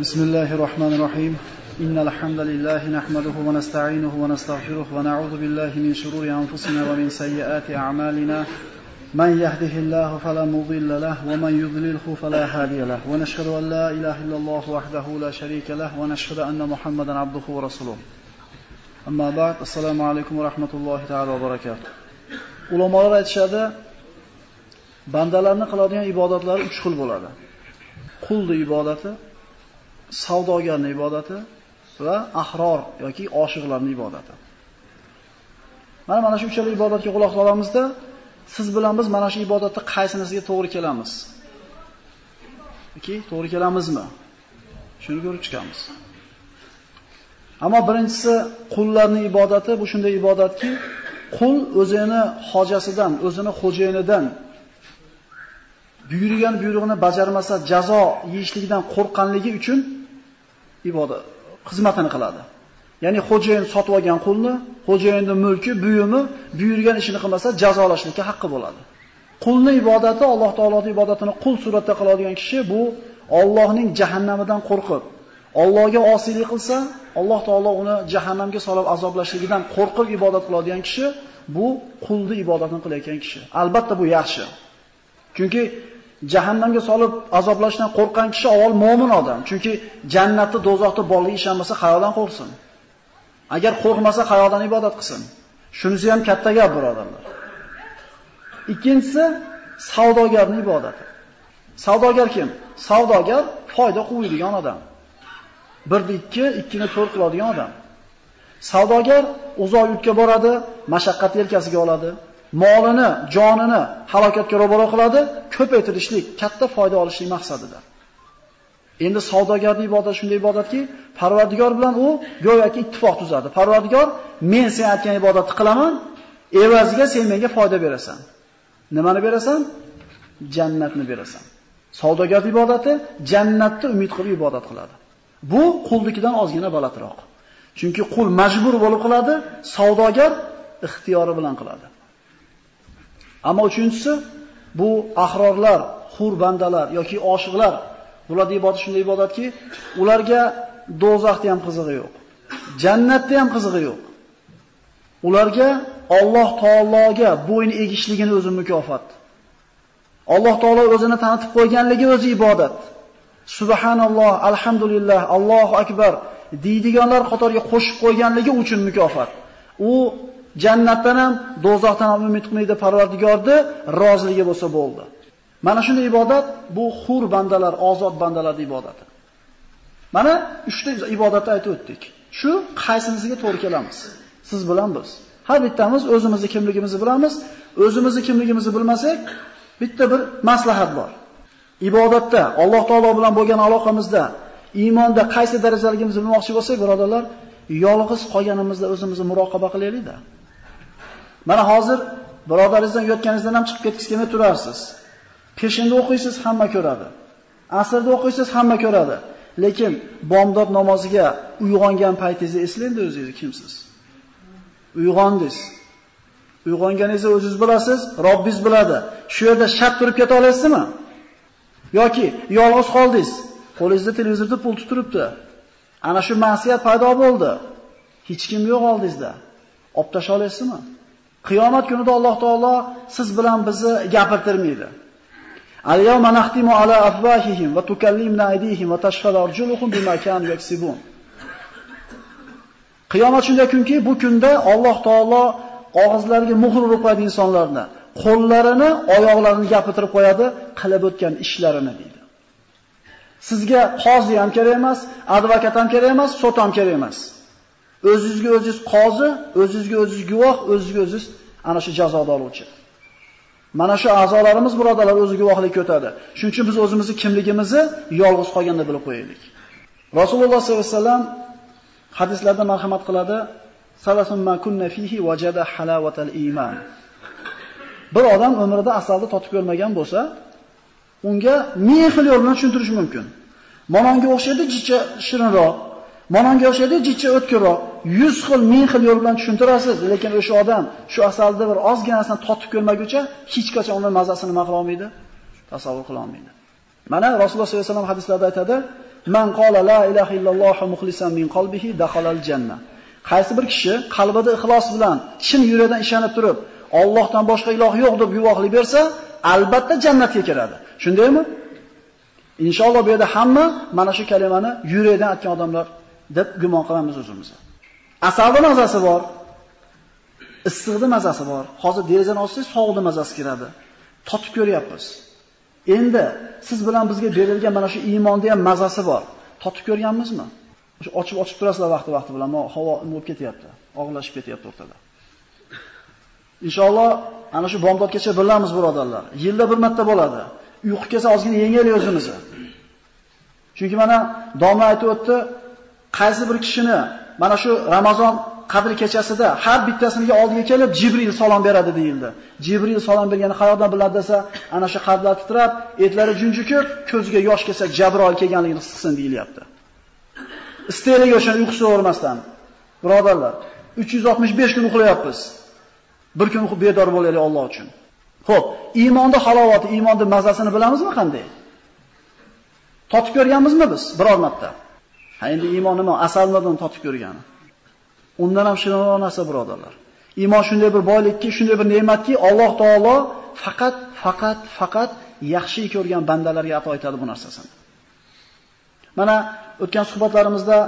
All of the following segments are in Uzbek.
بسم الله الرحمن الرحيم إن الحمد لله نحمده ونستعينه ونستغفره ونعوذ بالله من شرور أنفسنا ومن سيئات أعمالنا من يهده الله فلا مضل له ومن يضلله فلا هادي له ونشهد أن لا إله إلا الله وحده لا شريك له ونشهد أن محمدا عبده ورسوله أما بعد السلام عليكم ورحمة الله تعالى وبركاته ulamolar aytishadi bandalarni qiladigan ibodatlari uch xil bo'ladi. Qulni ibodati savdogarning ibodati va ahror yoki oshiqlarning ibodati. Mana mana shu uchala ibodatga quloq solamizda, siz bilan biz mana shu ibodatni qaysinisiga to'g'ri kelamiz? Yoki to'g'ri kelamizmi? Shuni ko'rib chiqamiz. Ammo birinchisi qullarning ibodati bu shunday ibodatki, qul o'zini hojasidan, o'zini xo'jayinidan buyurgan buyrug'ini bajarmasa jazo yeyishligidan qo'rqqanligi uchun ibodat xizmatini qiladi. Ya'ni xo'jayin sotib olgan qulni, xo'jayinning mulki, buyumi buyurgan ishini qilmasa jazolashlikka haqqi bo'ladi. Qulning ibodati Alloh taoloning ibodatini qul suratda qiladigan kishi bu Allohning jahannamidan qo'rqib, Allohga osiylik qilsa, Alloh taolo uni jahannamga solib azoblashligidan qo'rqib ibodat qiladigan kishi bu qulni ibodatini qilayotgan kishi. Albatta bu yaxshi. Chunki jahannamga solib azoblashdan qo'rqgan kishi avval mo'min odam. Chunki jannatni, dozoqni borligi ishonmasa qayoqdan qo'rqsin? Agar qo'rqmasa qayoqdan ibodat qilsin? Shunisi ham katta gap, birodarlar. Ikkinchisi savdogarning ibodati. Savdogar kim? Savdogar foyda quvadigan odam. 1 ni 2, 2 ni 4 qiladigan odam. Savdogar uzoq yurtga boradi, mashaqqat yelkasiga oladi. Molini, jonini halokatga ro'baro qiladi, ko'paytirishlik, katta foyda olishlik maqsadida. Endi savdogarning ibodati shunday ibodatki, Parvardigor bilan u go'yoki ittifoq tuzadi. Parvardigor, men sen aytgan ibodatni qilaman, evaziga sen menga foyda berasan. Nimani berasan? Jannatni berasan. Savdogar ibodati jannatni umid qilib ibodat qiladi. Bu quldikidan ozgina balatroq. Chunki qul majbur bo'lib qiladi, savdogar ixtiyori bilan qiladi. Ammo uchinchisi bu ahrorlar, xur bandalar yoki oshiqlar bularning ibodati shunday ibodatki, ularga do'zaxda ham qizig'i yo'q. Jannatda ham qizig'i yo'q. Ularga Alloh taologa bo'yin egishligini o'zi mukofot. Alloh taolo o'zini tanitib qo'yganligi o'zi ibodat. Subhanalloh, alhamdulillah, Allohu akbar deydiganlar qatoriga qo'shib qo'yganligi uchun mukofot. U Jannatdan ham, dozoqdan ham umid qilmaydi Parvardigorni roziligi bo'lsa bo'ldi. Mana shunday ibodat bu xur bandalar, ozod bandalarning ibodati. Mana 3 ta ibodatni aytib o'tdik. Shu qaysinisiga to'g'ri kelamiz? Siz bilan biz. Har bittamiz o'zimizni kimligimizni bilamiz. O'zimizni kimligimizni bilmasak, bitta bir maslahat bor. Ibodatda, Alloh taolo bilan bo'lgan aloqamizda, iymonda qaysi darajaligimizni bilmoqchi bo'lsak, birodarlar, yolg'iz qolganimizda o'zimizni muroqaba qilaylik-da. Mana hozir birodaringizdan yotganingizdan ham chiqib ketgisi kelmay turarsiz. Peshinda o'qiysiz, hamma ko'radi. Asrda o'qiysiz, hamma ko'radi. Lekin bomdod namoziga uyg'ongan paytingizni eslang-da o'zingiz kimsiz? Uyg'ondingiz. Uyg'onganingizni o'zingiz bilasiz, Robbingiz biladi. Shu yerda shart turib keta olasizmi? Yoki yolg'iz qoldingiz, qo'lingizda televizorda pul turibdi. Ana shu ma'siyat paydo bo'ldi. Hech kim yo'q oldingizda. Olib tasha olasizmi? Qiyomat kunida Alloh taolo siz bilan bizni gapirtirmaydi. Al-yawma naxtimu ala afwahihim va tukallimna aydihim va tashhadu arjuluhum bima kanu yaksibun. Qiyomat shunday kunki, bu kunda Alloh taolo og'izlariga muhr urib qo'yadi insonlarni, qo'llarini, oyoqlarini gapirtirib qo'yadi, qilib o'tgan ishlarini deydi. Sizga qozi ham kerak emas, advokat ham kerak emas, sot ham kerak emas. O'zingizga o'zingiz qozi, o'zingizga o'zingiz guvoh, o'zingizga o'zingiz ana shu jazoni oluvchi. Mana shu a'zolarimiz birodalar o'zi guvohlik ko'tadi. Shuning uchun biz o'zimizni kimligimizni yolg'iz qolganda bilib qo'yaylik. Rasululloh sollallohu alayhi vasallam hadislarda marhamat qiladi: "Salasun ma kunna fihi wajada halawatal iman." Bir odam umrida asalni totib ko'rmagan bo'lsa, unga ming xil yo'l bilan tushuntirish mumkin. Mamonga o'xshaydi, jicha shirinroq, Mononga o'xshaydi, jichcha o'tkirroq. 100 xil, 1000 xil yo'l bilan tushuntirasiz, lekin o'sha odam shu asalda bir ozginasini totib ko'rmaguncha hech qachon uning mazasini nima qila olmaydi? Tasavvur qila olmaydi. Mana Rasululloh sollallohu alayhi vasallam hadislarda aytadi: Man qala la ilaha illalloh muxlisan min qalbihi dakhalal janna. Qaysi bir kishi qalbida ixlos bilan, chin yuragidan ishonib turib, Allohdan boshqa iloh yo'q deb guvohlik bersa, albatta jannatga kiradi. Shundaymi? Inshaalloh bu yerda hamma mana shu kalimani yurakdan aytgan odamlar deb gumon qilamiz o'zimizni. Asalning mazasi bor. Issiqda mazasi bor. Hozir derazani ochsangiz sovuqning mazasi kiradi. Totib ko'ryapmiz. Endi siz bilan bizga berilgan mana shu iymonda ham mazasi bor. Totib ko'rganmizmi? O'sha ochib ochib turasizlar vaqti-vaqti bilan, havo bo'lib ketyapti. Og'irlashib ketyapti o'rtada. Inshaalloh ana shu bomdodgacha bilamiz birodarlar. Yilda bir marta bo'ladi. Uyqu kelsa ozgina yengaylik o'zimizni. Chunki mana domla aytib o'tdi, qaysi bir kishini mana shu Ramazon qadr kechasida har bittasining oldiga kelib Jibril salom beradi deyildi. Jibril salom bergani qayoqdan biladi desa, ana shu qadlar titrab, etlari junjukib, ko'ziga yosh kelsa Jabroil kelganligini hissin deyilyapti. Istaylik o'sha uyqusi o'rmasdan. Birodarlar, 365 kun uxlayapmiz. Bir kun uxlab bedor bo'laylik Alloh uchun. Xo'p, iymonda halovati, iymonda mazasini bilamizmi qanday? Totib ko'rganmizmi biz biror marta? Ha endi iymon nima? Asallardan totib ko'rgani. Undan ham shirinroq narsa birodarlar. Iymon shunday bir boylikki, shunday bir ne'matki, Alloh taolo faqat faqat faqat yaxshi ko'rgan bandalarga ato etadi bu narsasini. Mana o'tgan suhbatlarimizda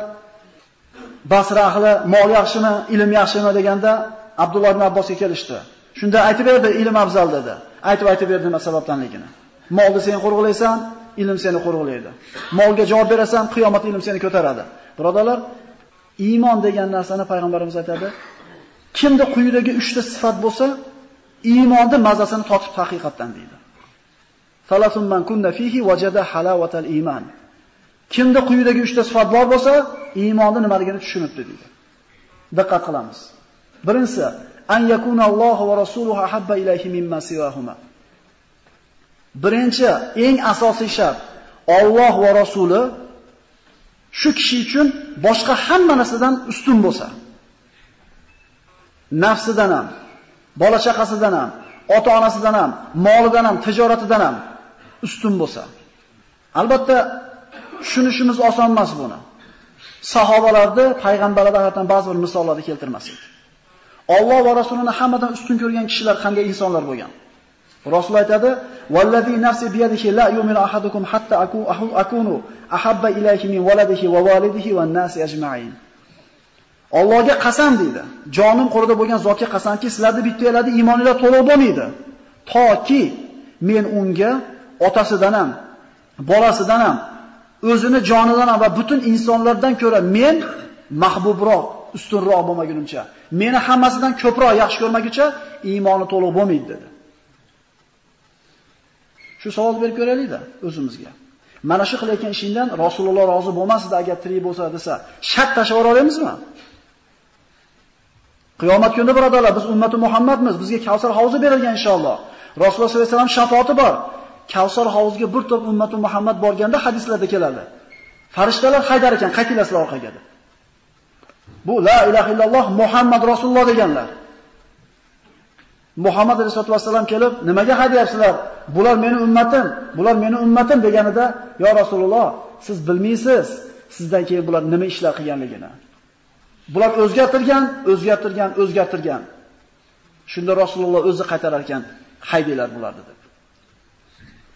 Basra ahli mol yaxshimi, ilm yaxshimi deganda Abdulloh ibn Abbosga kelishdi. Shunda aytib berdi, ilm afzal dedi. Aytib aytib berdi nima sababdanligini. Molni sen qo'rg'ulaysan, ilm seni qo'rg'ulaydi. Molga javob berasan, qiyomat ilm seni ko'taradi. Birodalar, iymon degan narsani payg'ambarimiz aytadi. Kimda quyidagi 3 ta sifat bo'lsa, iymonni mazasini totib haqiqatdan deydi. Salasun man kunna fihi wajada halawatal iymon. Kimda quyidagi 3 ta sifat bor bo'lsa, iymonni nimaligini tushunibdi deydi. Diqqat qilamiz. Birinchisi, an yakuna Alloh va rasuluhu ahabba ilayhi mimma siwahuma. Birinchi, eng asosiy shart Alloh va rasuli shu kishi uchun boshqa hamma narsadan ustun bo'lsa. Nafsidan ham, bola chaqasidan ham, ota-onasidan ham, molidan ham, tijoratidan ham ustun bo'lsa. Albatta tushunishimiz oson emas buni. Sahobalarni, payg'ambarlar hayotdan ba'zi bir misollarni keltirmasak. Alloh va rasulini hammadan ustun ko'rgan kishilar qanday insonlar bo'lgan? Rasul aytadi: "Vallazi nafsi biyadihi la yu'minu ahadukum hatta akunu ahabba ilayhi min waladihi va walidihi va nasi ajma'in." Allohga qasam deydi. Jonim qo'lida bo'lgan zotga qasamki, sizlarni bittalarni iymoninglar to'liq bo'lmaydi. Toki men unga otasidan ham, bolasidan ham, o'zini jonidan ham va butun insonlardan ko'ra men mahbubroq, ustunroq bo'lmagunimcha, meni hammasidan ko'proq yaxshi ko'rmaguncha iymoni to'liq bo'lmaydi dedi. Shu savol berib ko'raylik-da o'zimizga. Mana shu qilayotgan ishingdan Rasululloh rozi bo'lmasdi agar tirik bo'lsa desa, shart tashlab olamizmi? Qiyomat kunida birodarlar, biz ummati Muhammadmiz. Bizga Kavsar havuzi berilgan inshaalloh. Rasululloh sollallohu alayhi vasallam shafoti bor. Kavsar havuziga bir to'p ummati Muhammad borganda hadislarda keladi. Farishtalar haydar ekan, qaytinglar orqaga deb. Bu la ilaha illalloh Muhammad Rasululloh deganlar. Muhammad rasululloh vasallam kelib, nimaga haydayapsizlar? Bular meni ummatim, bular meni ummatim deganida, "Yo Rasululloh, siz bilmaysiz, sizdan keyin bular nima ishlar qilganligini." Bular o'zgartirgan, o'zgartirgan, o'zgartirgan. Shunda Rasululloh o'zi qaytarar ekan, haydaylar bularni deb.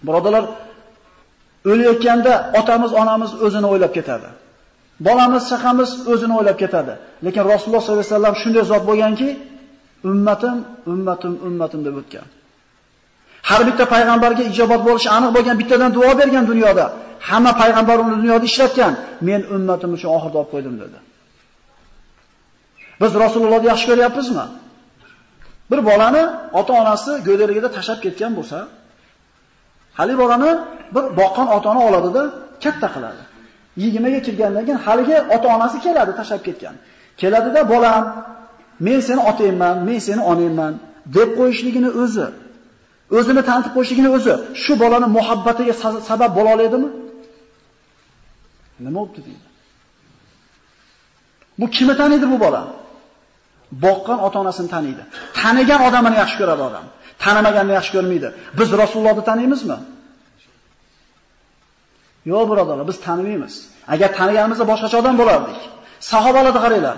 Birodalar, o'layotganda otamiz, onamiz o'zini o'ylab ketadi. Bolamiz, chaqamiz o'zini o'ylab ketadi. Lekin Rasululloh sollallohu alayhi vasallam shunday zot bo'lganki, ummatim, ummatim, ummatim deb o'tgan. Har bitta payg'ambarga ijobat bo'lishi aniq bo'lgan bittadan duo bergan dunyoda. Hamma payg'ambar uni dunyoda ishlatgan. Men ummatim uchun oxirda olib qo'ydim dedi. Biz Rasulullohni yaxshi ko'ryapmizmi? Bir bolani ota-onasi go'daligida tashlab ketgan bo'lsa, hali bolani bir boqqan ota-ona oladida katta qiladi. 20 ga kirgandan keyin haligi ota-onasi keladi tashlab ketgan. Keladida bolam, men seni otangman, men seni onangman deb qo'yishligini o'zi, o'zini tanitib qo'yishligini o'zi shu bolani muhabbatiga sabab bo'la oladimi? Nima bo'pti deydi. Bu kimni taniydi bu bola? Boqqan ota-onasini taniydi. Tanigan odamini yaxshi ko'radi odam. Tanimaganni yaxshi ko'rmaydi. Biz Rasulullohni taniymizmi? Yo'q, birodarlar, biz tanimaymiz. Agar taniganimizda boshqacha odam bo'lardik. Sahobalarni qaranglar.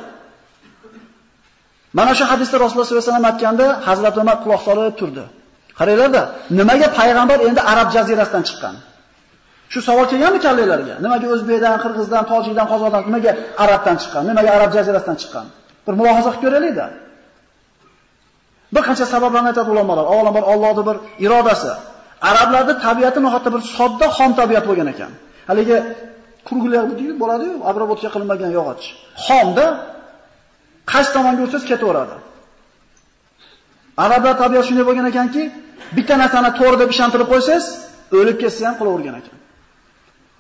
Mana shu hadisda Rasululloh sollallohu alayhi vasallam aytganda, Hazrat Umar quloq solib turdi. Qaranglarda, nimaga payg'ambar endi Arab jazirasidan chiqqan? Shu savol kelganmi kallanglarga? Nimaga o'zbekdan, qirg'izdan, tojikdan, qozoqdan, nimaga arabdan chiqqan? Nimaga arab jazirasidan chiqqan? Bir mulohaza qilib ko'raylik-da. Bir qancha sabablarni aytadi ulamolar. Avvalambor Allohning bir irodasi. Arablarda tabiati nihoyatda bir sodda, xom tabiat bo'lgan ekan. Haligi kurgular bo'ladi-yu, обработка qilinmagan yog'och. Xomda qaysi tomonga o'tsangiz ketaveradi. Arablar tabiat shunday bo'lgan ekanki, bitta narsani to'g'ri deb ishontirib qo'ysangiz, o'lib ketsa ham qilavergan ekan.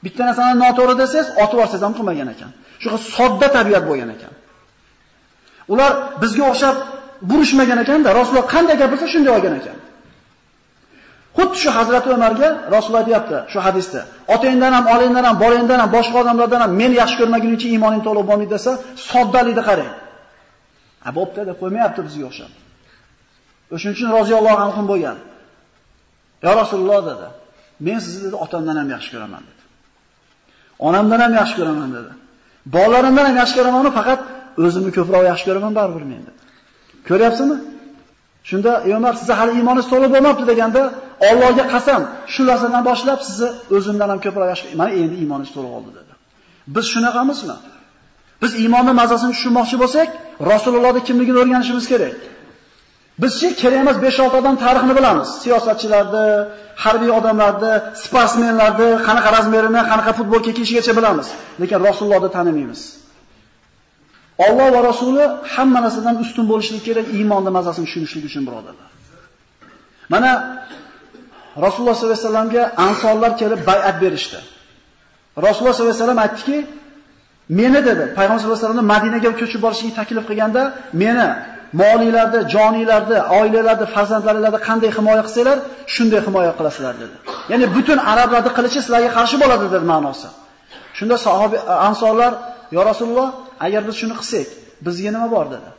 Bitta narsani noto'g'ri desangiz, otib yuborsangiz ham qilmagan ekan. Shu sodda tabiat bo'lgan ekan. Ular bizga o'xshab burishmagan ekanda, Rasululloh qanday gapirsa shunday olgan ekan. Xuddi shu Hazrat Umarga Rasululloh aytibdi shu hadisda. Otangdan ham, olingdan ham, bolangdan ham, boshqa odamlardan ham men yaxshi ko'rmaguningcha iymoning to'liq bo'lmaydi desa, soddalikni qarang. A bo'pti deb qo'ymayapti bizga o'xshab. O'shuning uchun roziyallohu anhu bo'lgan. Ya Rasululloh dedi. Men sizni dedi otamdan ham yaxshi ko'raman dedi. Onamdan ham yaxshi ko'raman dedi. Bolalarimdan ham yaxshi ko'raman, faqat o'zimni ko'proq yaxshi ko'raman baribir men dedi. Ko'ryapsizmi? Shunda Umar sizga hali iymoningiz to'liq bo'lmabdi deganda Allohga qasam, shu lahzadan boshlab sizni o'zimdan ham ko'proq yaxshi, mana endi iymoningiz to'liq oldi dedi. Biz shunaqamizmi? Biz iymonning mazasini tushunmoqchi bo'lsak, Rasulullohning kimligini o'rganishimiz kerak. Bizchi kerak emas 5-6 odam tarixini bilamiz. Siyosatchilarni, harbiy odamlarni, sportsmenlarni, qanaqa razmerini, qanaqa futbolga kelishigacha bilamiz. Lekin Rasulullohni tanimaymiz. Alloh va Rasuli hamma narsadan ustun bo'lishligi kerak iymonning mazasini tushunishlik uchun birodarlar. Mana Rasululloh sollallohu alayhi vasallamga ansorlar kelib bay'at berishdi. Rasululloh sollallohu alayhi vasallam aytdiki, meni dedi, payg'ambar sollallohu alayhi vasallam Madinaga ko'chib borishni taklif qilganda, meni molinglarni, joninglarni, oilalarni, farzandlaringlarni qanday himoya qilsanglar, shunday himoya qilasizlar dedi. Ya'ni butun arablarning qilichi sizlarga qarshi bo'ladi dedi ma'nosi. Shunda sahobi e, ansorlar, "Ya Rasululloh, agar biz shuni qilsak, bizga nima bor?" dedi.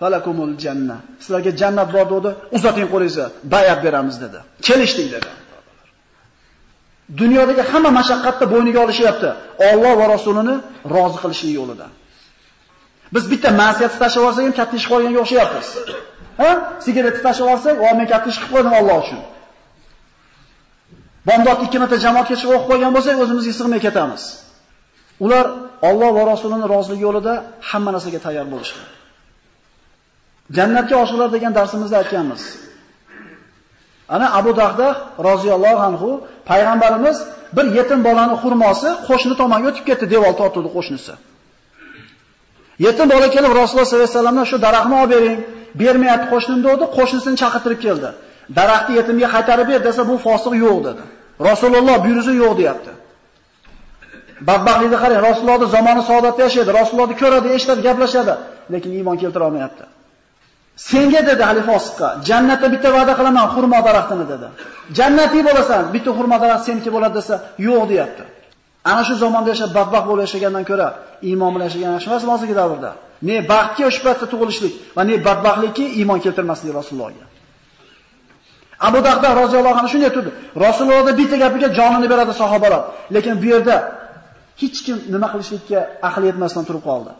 Falakumul janna. Sizlarga jannat bor dedi. Uzating qo'lingizni, bayat beramiz dedi. Kelishdik dedi. Dunyodagi hamma mashaqqatni bo'yniga olishyapti. Alloh va Rasulini rozi qilishlik yo'lida. Biz bitta ma'siyatni tashlab olsak ham katta ish qilganga o'xshayapmiz. Ha? Sigaretni tashlab olsak, "Va men katta ish qilib qo'ydim Alloh uchun." Bomdod ikki marta jamoatga chiqib o'qib qo'ygan bo'lsak, o'zimizga sig'may ketamiz. Ular Alloh va Rasulining roziligi yo'lida hamma narsaga tayyor bo'lishdi. Jannatga oshiqlar degan darsimizda aytganmiz. Ana Abu Dahdah roziyallohu anhu payg'ambarimiz bir yetim bolani xurmosi qo'shni tomonga o'tib ketdi, devor tortdi qo'shnisi. Yetim bola kelib Rasululloh sollallohu alayhi vasallamdan shu daraxtni olib bering, bermayapti qo'shnim dedi, qo'shnisini chaqirtirib keldi. Daraxtni yetimga qaytarib ber desa bu fosiq yo'q dedi. Rasululloh buyruzi yo'q deyapti. Badbaxtlikni qarang, Rasulullohning zamoni saodatda yashaydi, Rasulullohni ko'radi, eshitadi, gaplashadi, lekin iymon keltira olmayapti. Senga dedi hali fosiqqa, jannatda bitta va'da qilaman, xurmo daraxtini dedi. Jannatiy bo'lasan, bitta xurmo daraxt seniki bo'ladi desa, yo'q deyapti. Ana shu zamonda yashab badbaxt bo'lib yashagandan ko'ra iymon bilan yashagan yaxshi emas hozirgi davrda. Ne baxtga o'sha paytda tug'ilishlik va ne badbaxtlikka iymon keltirmaslik Rasulullohga. Abu Dahda roziyallohu anhu shunday turdi. Rasulullohda bitta gapiga jonini beradi sahobalar, lekin bu yerda hech kim nima qilishlikka aqli yetmasdan turib qoldi.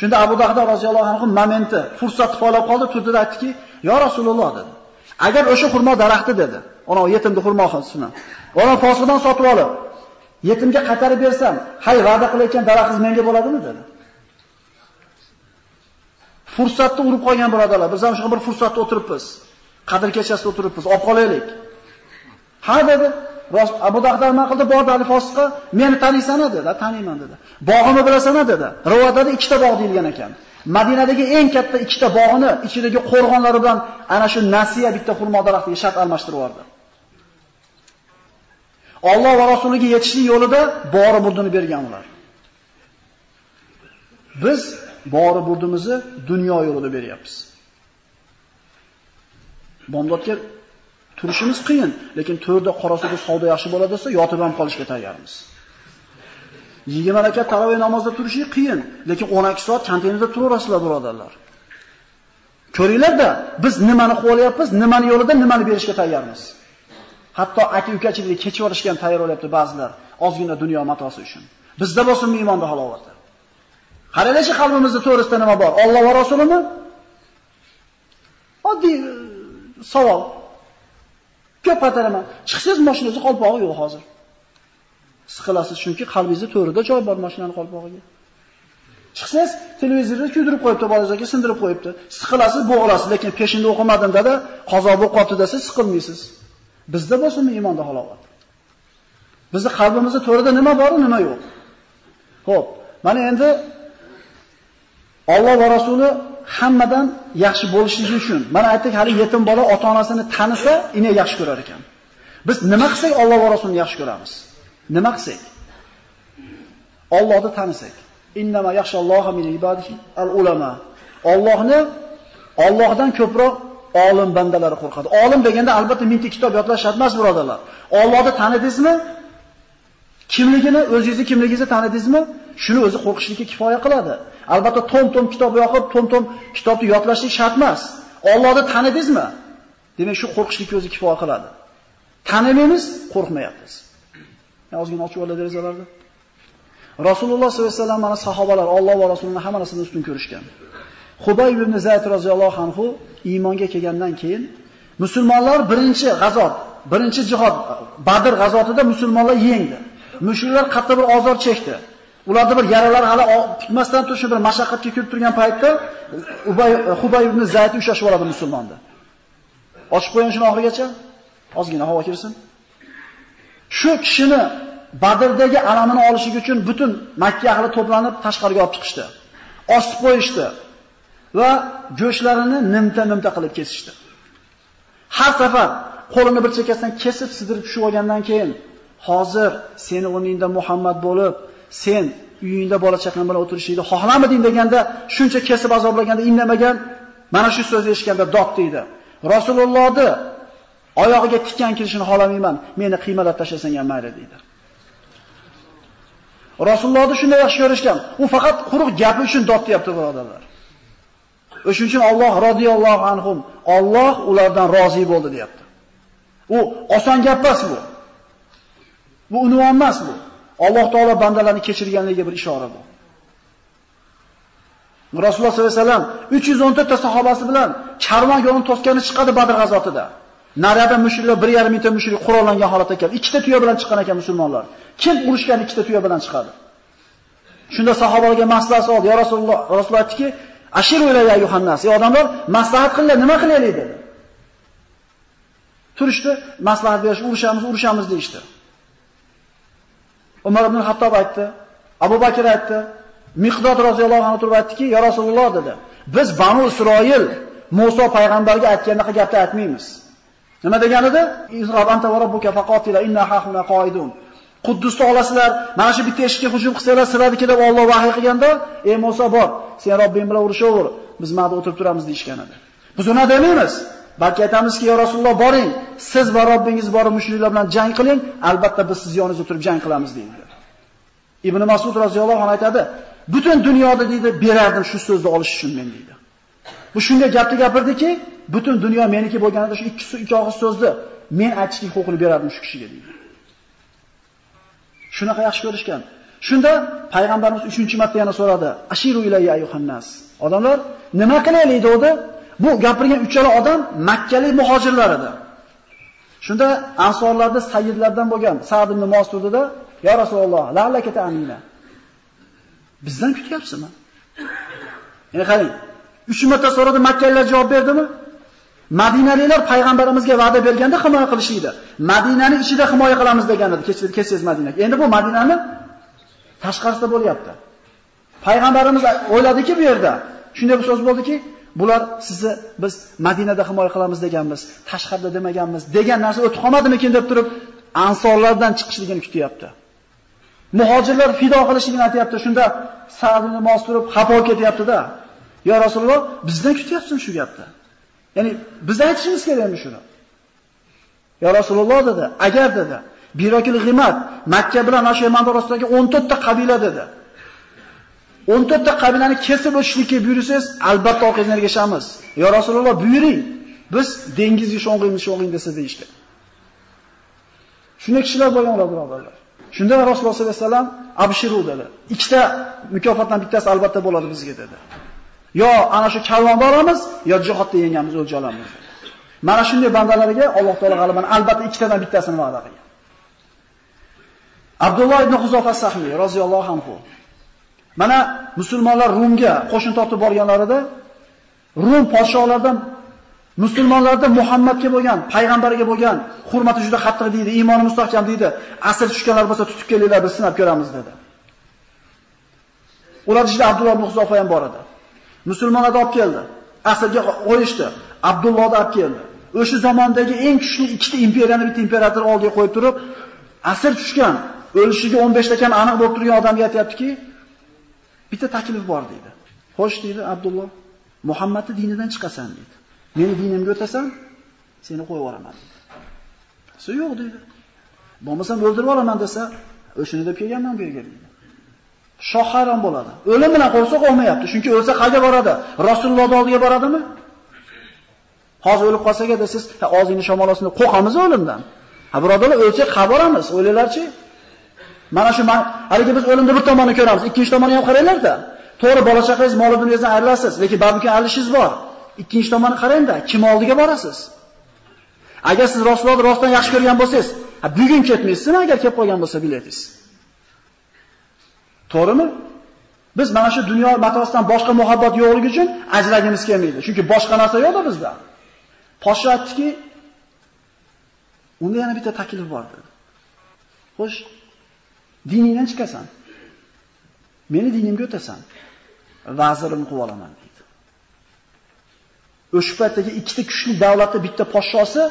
Shunda Abu Dahda roziyallohu anhu momenti, fursat poylab qoldi, turdi va aytdiki, "Ya Rasululloh" dedi. Agar o'sha xurmo daraxti dedi, ona yetimni xurmo qilsin. Ona fosiqdan sotib olib, Yetimga qaytarib bersam, hay va'da qilayotgan daraxtingiz menga bo'ladimi dedi. Fursatni urib qolgan birodarlar, biz ham shu bir fursatda o'tiribmiz. Qadr kechasida o'tiribmiz, olib qolaylik. Ha dedi. Abu Dahda nima qildi? Bordi Ali Fosiqqa, "Meni taniysan?" dedi. "Taniyman" dedi. "Bog'imni bilasan?" dedi. Rivoyatda ikkita bog' deyilgan ekan. Madinadagi eng katta ikkita bog'ini ichidagi qo'rg'onlari bilan ana shu nasiya bitta xurmo daraxtiga shart almashtirib yubordi. Alloh va rasuliga yetishlik yo'lida bori burdini bergan ular. Biz bori burdimizni dunyo yo'lida beryapmiz. Bomdodga turishimiz qiyin, lekin to'rda qorasida savdo yaxshi bo'ladi desa, yotib ham qolishga tayyormiz. 20 rakat taroveh namozida turishi qiyin, lekin 12 soat konteynerda turaverasizlar, birodarlar. Ko'ringlar-da, biz nimani qo'llayapmiz, nimani yo'lida nimani berishga tayyormiz. Hatto aka-ukachilikka kechib yuborishga ham tayyor bo'lyapti ba'zilar, ozgina dunyo matosi uchun. Bizda bo'lsin iymonda halovati? Qaralashi qalbimizda to'g'risida nima bor? Alloh va rasulimi? Oddiy e, savol. Ko'p qaytaraman. Chiqsiz mashinangizni qolpog'i yo'q hozir. Siqilasiz chunki qalbingizda to'rida joy bor mashinani qolpog'iga. Chiqsiz televizorni kuydirib qo'yibdi, bolalarga sindirib qo'yibdi. Siqilasiz, bo'g'ilasiz, lekin peshinda o'qimadim dada, qazo bo'lib qoldi desa siqilmaysiz. Bizda bo'lsinmi iymonda halovat? Bizni qalbimizda to'rida nima bor, nima yo'q? Xo'p, mana endi Alloh va rasuli hammadan yaxshi bo'lishligi uchun, mana aytdik, hali yetim bola ota-onasini tanisa, ini yaxshi ko'rar ekan. Biz nima qilsak Alloh va rasulni yaxshi ko'ramiz? Nima qilsak? Allohni tanisak. Innama yaxshalloha min ibadihi al-ulama. Allohni Allohdan ko'proq olim bandalari qo'rqadi. Olim deganda albatta mingta kitob yodlash shart emas, birodarlar. Allohni tanidingizmi? Kimligini, o'zingizni kimligingizni tanidingizmi? Shuni o'zi qo'rqishlikka kifoya qiladi. Albatta tom-tom kitob yoqib, tom-tom kitobni yodlashlik shart emas. Allohni tanidingizmi? Demak, shu qo'rqishlik o'zi kifoya qiladi. Tanimaymiz, qo'rqmayapmiz. Ozgina ochib oladi derazalarni. Rasululloh sollallohu alayhi vasallam mana sahobalar Alloh va Rasulining hammasini ustun ko'rishgan. Hubayb ibn Zayd roziyallohu anhu iymonga kelgandan keyin musulmonlar birinchi g'azot, birinchi jihod Badr g'azotida musulmonlar yengdi. Mushriklar qattiq bir ozor chekdi. Ularda bir yaralar hali tikmasdan turib bir mashaqqatga kirib turgan paytda Ubay Hubay ibn Zayd ushlashib oladi musulmonni. Ochib qo'ying shuni oxirigacha. Ozgina havo kirsin. Shu kishini Badrdagi alamini olish uchun butun Makka ahli to'planib tashqariga olib chiqishdi. Osib qo'yishdi va go'shtlarini nimta-nimta qilib kesishdi. Har safar qo'lini bir chekkasidan kesib sidirib tushib olgandan keyin hozir seni o'rningda Muhammad bo'lib, sen uyingda bola chaqang bilan o'tirishingni xohlamading deganda shuncha kesib azoblaganda indamagan mana shu so'zni eshitganda dod deydi. Rasulullohni oyog'iga tikan kirishini xohlamayman, meni qiymalab tashlasang ham mayli deydi. Rasulullohni shunday yaxshi ko'rishgan. U faqat quruq gapi uchun dod deyapti birodarlar. O'shuning uchun Alloh radhiyallohu anhum, Alloh ulardan rozi bo'ldi deyapti. U oson gap emas bu. Bu unvon emas bu. Alloh taolo bandalarni kechirganligiga bir ishora bu. Rasululloh sollallohu alayhi vasallam 314 ta sahobasi bilan karvon yo'lini to'sgani chiqadi Badr g'azotida. Narada mushriklar 1.5 mingta mushrik qurollangan holatda keldi. Ikkita tuya bilan chiqqan ekan musulmonlar. Kim urushgan ikkita tuya bilan chiqadi? Shunda sahobalarga maslahat oldi. Ya Rasululloh, Rasululloh aytdiki, "Ashiru ilayya yuhannas." Ey odamlar, maslahat qilinglar, nima qilaylik dedi. Turishdi, maslahat berish, urushamiz, urushamiz deyishdi. Umar ibn Hattob aytdi, Abu Bakr aytdi, Miqdod roziyallohu anhu turib aytdiki, "Ya Rasululloh" dedi. Biz Banu Isroil Musa payg'ambarga aytgandaqa gapni aytmaymiz. Nima degan edi? Izrob anta va robbuka faqatila inna hahuna qoidun. Quddusni olasizlar, mana shu bitta eshikka hujum qilsanglar, sizlarniki deb Alloh vahiy qilganda, ey Musa bor, sen Robbing bilan urushaver, biz mana o'tirib turamiz deyshgan edi. Biz uni demaymiz. Balki aytamizki, "Ya Rasululloh, boring, siz va Robbingiz borib mushriklar bilan jang qiling, albatta biz siz yoningizda turib jang qilamiz" deydi. Ibn Mas'ud roziyallohu anhu aytadi, "Butun dunyoda deydi, berardim shu so'zni olish uchun men" deydi. Bu shunday gapni gapirdiki, butun dunyo meniki bo'lganida shu ikki ikki og'iz so'zni men aytishlik huquqini berardim shu kishiga deydi. Shunaqa yaxshi ko'rishgan. Shunda payg'ambarimiz 3-marta yana so'radi: "Ashiru ilayya ayyuhannas." Odamlar nima qilaylik dedi? Bu gapirgan uchala odam makkalik muhojirlar edi. Shunda ansorlarda sayyidlardan bo'lgan Sa'd ibn Mas'udda: "Ya Rasululloh, la'allaka ta'mina." Bizdan kutyapsizmi? Endi qarang, 3 marta so'radi, Makkaliklar javob berdimi? Madinaliklar payg'ambarimizga va'da berganda himoya qilishdi. Madinani ichida himoya qilamiz degan edi. Kechsiz Madinaga. Endi bu Madinani tashqarisida bo'lyapti. Payg'ambarimiz o'yladiki bu yerda. Shunday bir so'z bo'ldiki, bular sizni biz Madinada himoya qilamiz deganmiz, tashqarida demaganmiz degan narsa o'tib qolmadimikin deb turib, ansorlardan chiqishligini kutyapti. Muhojirlar fido qilishligini aytayapti. Shunda Sa'd ibn Mas'ud turib xafa ketyapti-da. "Ya Rasululloh, bizdan kutyapsizmi shu gapni?" Ya'ni biz aytishimiz kerakmi shuni? Ya Rasululloh dedi, agar dedi, Birokil G'imat Makka bilan Ashayman orasidagi 14 ta qabila dedi. 14 ta qabilani kesib o'tishlikka buyursangiz, albatta orqangizdan ergashamiz. Ya Rasululloh buyuring. Biz dengizga sho'ng'iymiz, sho'ng'ing desa deyishdi. Shunday kishilar bo'lganlar birodarlar. Shunda Rasululloh sollallohu alayhi vasallam abshiru dedi. Ikkita mukofotdan bittasi albatta bo'ladi bizga dedi. Yo ana shu karvon boramiz, yo jihodda yengamiz o'lja olamiz. Mana shunday bandalarga Alloh taolo g'alabani albatta ikkitadan bittasini va'da qilgan. Abdulloh ibn Huzofa Sahmi roziyallohu anhu. Mana musulmonlar Rumga qo'shin tortib borganlarida Rum podshohlaridan musulmonlarda Muhammadga bo'lgan, payg'ambarga bo'lgan hurmati juda qattiq deydi, iymoni mustahkam deydi. Asir tushganlar bo'lsa tutib kelinglar, biz sinab ko'ramiz dedi. Ular ichida Abdulloh ibn Huzofa ham bor edi. Musulmonlarni olib keldi. Asrga qo'yishdi. Abdullohni olib keldi. O'sha zamondagi eng kuchli ikkita imperiyani bitta imperator oldiga qo'yib turib, asir tushgan, o'lishiga 15 ta kam aniq bo'lib turgan odamga aytayaptiki, bitta taklif bor dedi. Xo'sh dedi Abdulloh, Muhammadni dinidan chiqasan dedi. Meni dinimga o'tasan, seni qo'yib yuboraman dedi. Su yo'q dedi. Bo'lmasam o'ldirib olaman desa, o'shini deb kelganman bu yerga dedi. Shoh hayron bo'ladi. O'lim bilan qo'rqsa olmayapti. Chunki o'lsa qayerga boradi? Rasululloh oldiga boradimi? Hozir o'lib qolsak edi siz ozingni shamol ostida qo'rqamiz o'limdan. Ha birodarlar o'lsak qayerga boramiz? Mana shu haligi biz o'limni bir tomonini ko'ramiz, ikkinchi tomonini ham qaranglar-da. To'g'ri bola chaqangiz mol dunyosidan ayrilasiz, lekin baribir alishingiz bor. Ikkinchi tomonni qarang-da, kim oldiga borasiz? Agar siz Rasulullohni rostdan yaxshi ko'rgan bo'lsangiz, bugun ketmaysizmi agar kelib qolgan bo'lsa biletingiz? To'g'rimi? Biz mana shu dunyo matosidan boshqa muhabbat yo'qligi uchun ajragimiz kelmaydi. Chunki boshqa narsa yo'q bizda. Podsho aytdiki, unda yana bitta taklif bor dedi. Xo'sh, diningdan chiqasan. Meni dinimga o'tasan. Vazirimni qilib olaman dedi. O'sha paytdagi ikkita kuchli davlatda bitta podshosi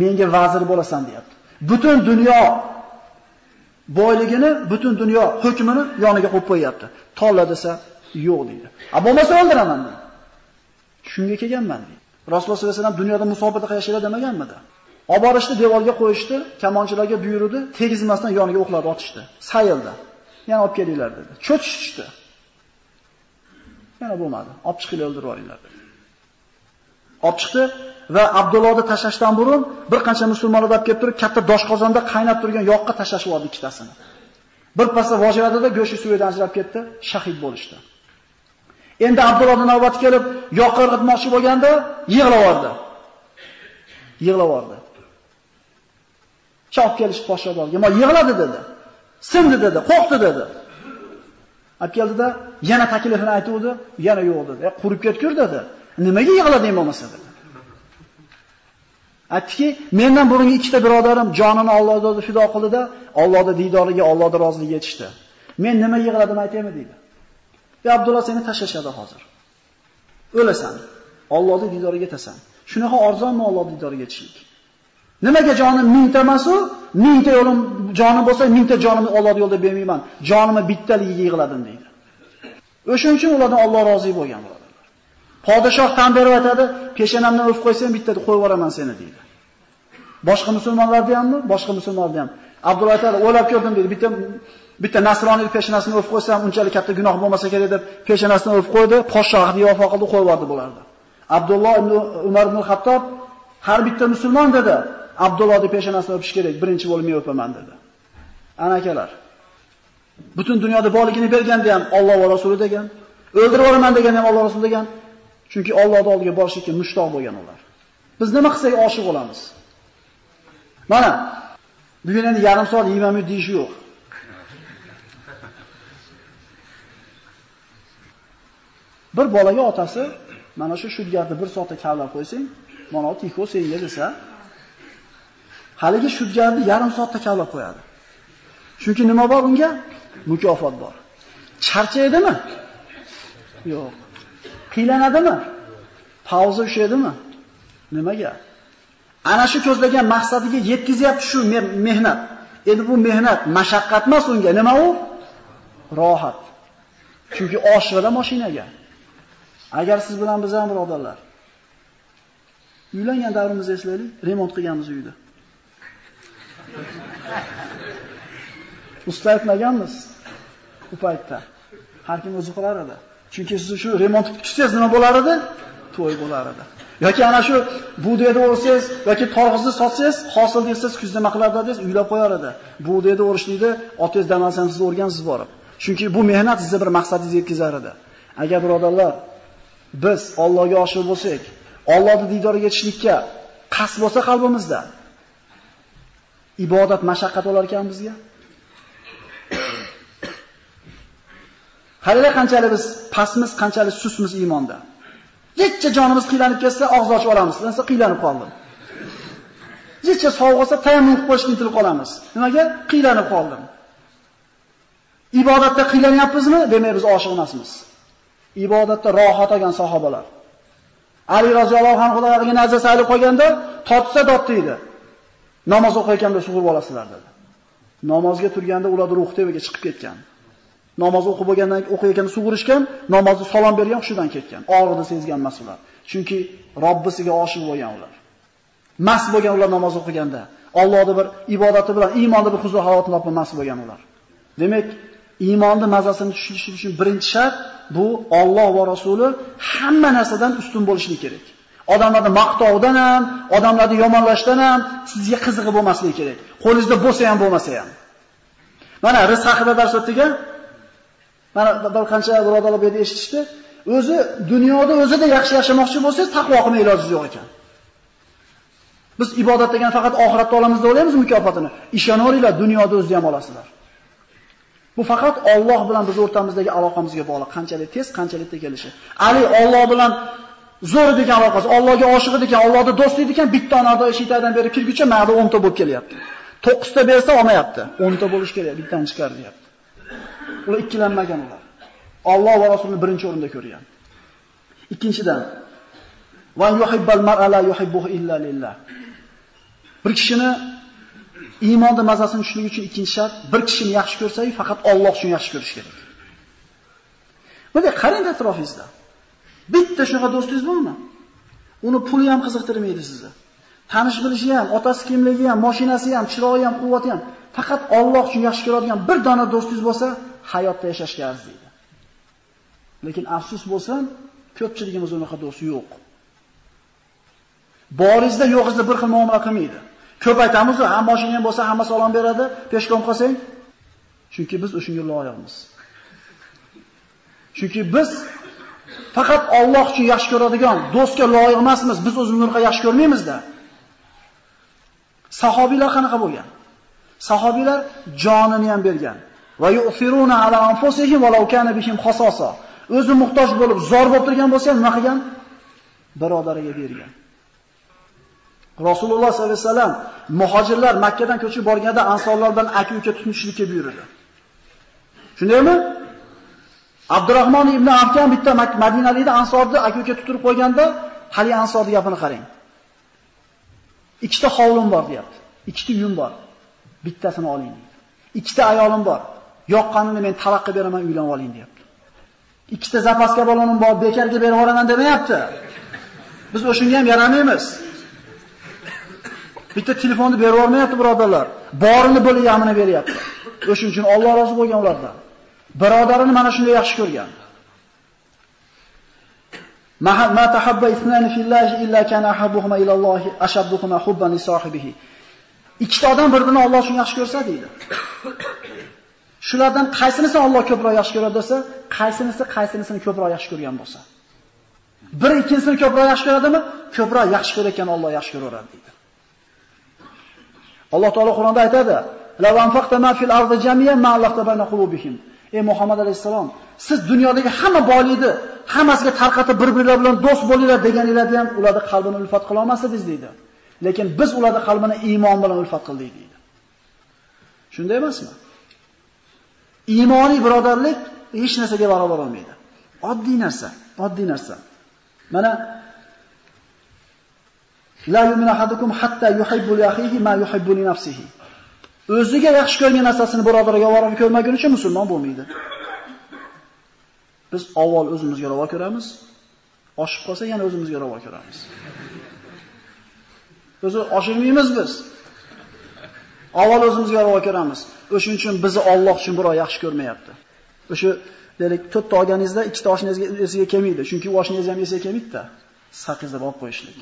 menga vazir bo'lasan deyapti. Butun dunyo boyligini, butun dunyo hukmini yoniga qo'yib qo'yapti. Tolla desa, yo'q deydi. A bo'lmasa o'ldiraman deydi. Shunga kelganman deydi. Rasululloh sollallohu alayhi vasallam dunyoda musobaqada qilishlar demaganmidi? Olib borishdi, devorga qo'yishdi, kamonchilarga buyurdi, tegizmasdan yoniga o'qlab otishdi. Sayildi. Yana olib kelinglar dedi. Cho'tishdi. Yana bo'lmadi. Olib chiqib o'ldirib olinglar dedi. Olib chiqdi va Abdullohni tashlashdan burun bir qancha musulmonlar olib kelib turib, katta doshqozonda qaynab turgan yoqqa tashlashib oldi ikkitasini. Bir pasda vojradida go'shti suvidan ajrab ketdi, shahid bo'lishdi. Endi Abdullohning navbati kelib, yoqqa irg'itmoqchi bo'lganda yig'lavordi. Yig'lavordi. Chop kelishib podshohga, "Ma yig'ladi" dedi. "Sindi" dedi, "Qo'rqdi" dedi. Olib keldida yana taklifini aytuvdi, yana yo'q dedi. "E, qurib ketgur" dedi. Nimaga yig'lading bo'lmasa dedi. Aytdiki, mendan burungi ikkita birodarim jonini Alloh o'zi fido qildida, Allohning diydoriga, Allohning roziligiga yetishdi. Men nima yig'ladim aytaymi dedi. Ya e, Abdulloh seni tashlashadi hozir. O'lasan. Allohning diydoriga yetasan. Shunaqa arzonmi Allohning diydoriga yetishlik? Nimaga jonim mingtamasu, mingta yo'lim jonim bo'lsa, mingta jonimni Alloh yo'lida bermayman. Jonimni bittaligiga yig'ladim deydi. O'shuning uchun ulardan Alloh rozi bo'lgan birodarlar. Podshoh tan berib aytadi, peshonamdan o'f qo'ysang bitta qo'yib yuboraman seni deydi. Boshqa musulmonlarda hammi? Boshqa musulmonlarda ham. Abdulloh aytadi, o'ylab ko'rdim deydi. Bitta bitta nasroniy peshonasini o'f qo'ysam, unchalik katta gunoh bo'lmasa kerak deb peshonasini o'f qo'ydi, podshoh vafo qildi, qo'yib yubordi bularni. Abdulloh ibn Umar ibn Xattob har bitta musulmon dedi, Abdullohni peshonasini o'pish kerak, birinchi bo'lib men o'paman dedi. Ana akalar. Butun dunyoda borligini berganda ham Alloh va Rasuli degan, o'ldirib yuboraman degan ham Alloh Rasuli degan. Chunki Allohning oldiga borishga mushtoq bo'lgan ular. Biz nima qilsak oshiq bo'lamiz. Mana bugun endi yarim soat yeyman deyish yo'q. Bir bolaga otasi mana shu shudgarni bir soatda kavlab qo'ysang, mana tiko senga desa, haligi shudgarni yarim soatda kavlab qo'yadi. Chunki nima bor unga? Mukofot bor. Charchaydimi? Yo'q. Qiylanadimi? Pauza ushaydimi? Nimaga? Ana shu ko'zlagan maqsadiga yetkazyapti shu mehnat. Endi bu mehnat mashaqqat emas unga, nima u? Rohat. Chunki oshig'ida mashinaga. Agar siz bilan biz ham birodarlar uylangan davrimizni eslaylik, remont qilganmiz uyni. Usta aytmaganmiz u paytda. Har kim o'zi qilar edi. Chunki siz shu remont kutsangiz nima bo'lar edi? To'y bo'lar edi. yoki ana shu bug'doyni o'rsangiz yoki torg'izni sotsangiz, hosil desiz kuzda nima qilardi desiz, uylab qo'yar edi. Bug'doyni o'rishlikni otangiz damasdan siz o'rgansiz borib. Chunki bu mehnat sizni bir maqsadingizga yetkazar edi. Agar birodarlar biz Allohga oshiq bo'lsak, Allohning diydoriga yetishlikka qasd bo'lsa qalbimizda, ibodat mashaqqat olar ekan bizga. Qaranglar qanchalik biz pastmiz, qanchalik susmiz iymonda. Yetcha jonimiz qiylanib ketsa, og'iz ochib olamiz. Lensa qiylanib qoldim. Yetcha sovg'asa tayammum qilib qo'yishga intilib qolamiz. Nimaga? Qiylanib qoldim. Ibodatda qiylanyapmizmi? Demak, biz oshiq emasmiz. Ibodatda rohat olgan sahobalar. Ali roziyallohu anhu Xudoga nazar salib qolganda, totsa dot deydi. Namoz o'qiyotganda sug'urib olasizlar dedi. Namozga turganda ular ruh tevaga chiqib ketgan. Namoz o'qib bo'lgandan o'qiyotganda sug'urishgan, namozni salom bergan hushidan ketgan. Og'rida sezgan emas ular. Chunki Robbisiga oshiq bo'lgan ular. Mas bo'lgan ular namoz o'qiganda. Allohning bir ibodati bilan iymonda bir huzur halovat topib mas bo'lgan ular. Demak, iymonni mazasini tushunish uchun birinchi shart bu Alloh va Rasuli hamma narsadan ustun bo'lishi kerak. Odamlarni maqtovdan ham, odamlarni yomonlashdan ham sizga qizig'i bo'lmasligi kerak. Qo'lingizda bo'lsa ham bo'lmasa ham. Mana rizq haqida dars o'tdik Mana bir qancha birodarlar bu yerda eshitishdi. O'zi dunyoda o'zida yaxshi yashamoqchi bo'lsangiz, taqvo qilmay ilojingiz yo'q ekan. Biz ibodat degan faqat oxiratda olamiz deb o'ylaymiz mukofotini. Ishonaveringlar, dunyoda o'zini ham olasizlar. Bu faqat Alloh bilan biz o'rtamizdagi aloqamizga bog'liq. Qanchalik tez, qanchalik kelishi. Ali Alloh bilan zo'r ekan aloqasi, Allohga oshiq ekan, do'st do'sti ekan, bitta onada eshikdan beri kirguncha ma'da 10 ta bo'lib kelyapti. 9 ta bersa olmayapti. 10 ta bo'lish kerak, bittani chiqar deyapti. Ular ikkilanmagan ular. Alloh va Rasulni birinchi o'rinda ko'rgan. Ikkinchidan, va yuhibbal mar'a la yuhibbuhu illa lillah. Bir kishini iymonda mazasini tushunish uchun ikkinchi shart, bir kishini yaxshi ko'rsangiz, faqat Alloh uchun yaxshi ko'rish kerak. Bunday qarang atrofingizda. Bitta shunaqa do'stingiz bormi? Uni puli ham qiziqtirmaydi sizni. Tanish bilishi ham, otasi kimligi ham, mashinasi ham, chiroyi ham, quvvati ham, faqat Alloh uchun yaxshi ko'radigan bir dona do'stingiz bo'lsa, hayotda yashashga arziydi. Lekin afsus bo'lsam, ko'pchiligimiz unaqa do'st yo'q. Boringizda yo'g'ingizda bir xil muomala qilmaydi. Ko'p aytamiz, ham mashinang bo'lsa hamma salom beradi, peshkom qilsang. Chunki biz o'shunga loyiqmiz. Chunki biz faqat Alloh uchun yaxshi ko'radigan do'stga loyiq emasmiz. Biz o'zimizni yaxshi ko'rmaymiz-da. Sahobiylar qanaqa bo'lgan? Sahobiylar jonini ham bergan. Va yu'firuna ala anfusihim walau kana bihim khasasa. O'zi muhtoj bo'lib, zor bo'lib turgan bo'lsa ham nima qilgan? Birodariga bergan. Rasululloh sollallohu alayhi vasallam muhojirlar Makka dan ko'chib borganda ansorlar bilan aka-uka tutinishlikka buyurdi. Shundaymi? Abdurrahmon ibn Afkan bitta Madinalikda ansorni aka-uka tutirib qo'yganda, hali ansorning gapini qarang. Ikkita hovlim bor, deyapti. Ikkita uyim bor. Bittasini oling deydi. Ikkita ayolim bor. Yoqqanini men talaqqa beraman, uylanib oling, deyapti. Ikkita zapaska balonim bor, bekarga berib yuboraman demayapti. Biz o'shunga ham yaramaymiz. Bitta telefonni berib yubormayapti, birodarlar. Borini bo'lib yamini beryapti. O'shuning uchun Alloh rozi bo'lgan ulardan. Birodarini mana shunday yaxshi ko'rgan. Ma tahabba ithnani fillahi illa kana ahabbuhuma ila Alloh ashabbuhuma hubban li sohibihi. Ikkita odam bir-birini Alloh uchun yaxshi ko'rsa deydi. Shulardan qaysinisi Alloh ko'proq yaxshi ko'radi desa, qaysinisi qaysinisini ko'proq yaxshi ko'rgan bo'lsa. Bir ikkinchisini ko'proq yaxshi ko'radimi? Ko'proq yaxshi ko'rayotgan Alloh yaxshi ko'raveradi deydi. Alloh taolo Qur'onda aytadi: "La anfaqta ma fil ardi jamiyan ma allaqta bayna qulubihim." Ey Muhammad alayhisalom, siz dunyodagi hamma boylikni hammasiga tarqatib bir-birlar bilan do'st bo'linglar deganingizda ham ularni qalbini ulfat qila olmasdingiz deydi. Lekin biz ularni qalbini iymon bilan ulfat qildik deydi. Shunday emasmi? Iymoniy birodarlik hech narsaga barobar bo'lmaydi. Oddiy narsa, oddiy narsa. Mana La yu'minu ahadukum hatta yuhibbu li akhihi ma yuhibbu li nafsihi. O'ziga yaxshi ko'rgan narsasini birodariga ravo ko'rmagunicha musulmon bo'lmaydi. Biz avval o'zimizga ravo ko'ramiz, oshib qolsa yana o'zimizga ravo ko'ramiz. O'zi oshirmaymiz biz. Avval o'zimizga ravo ko'ramiz. O'shuning uchun bizni Alloh uchun birov yaxshi ko'rmayapti. O'sha deylik, to'rtta olganingizda ikkita oshingiz esiga kelmaydi, chunki oshingiz ham esiga kelmaydi-da. Saqizlab olib qo'yishlik.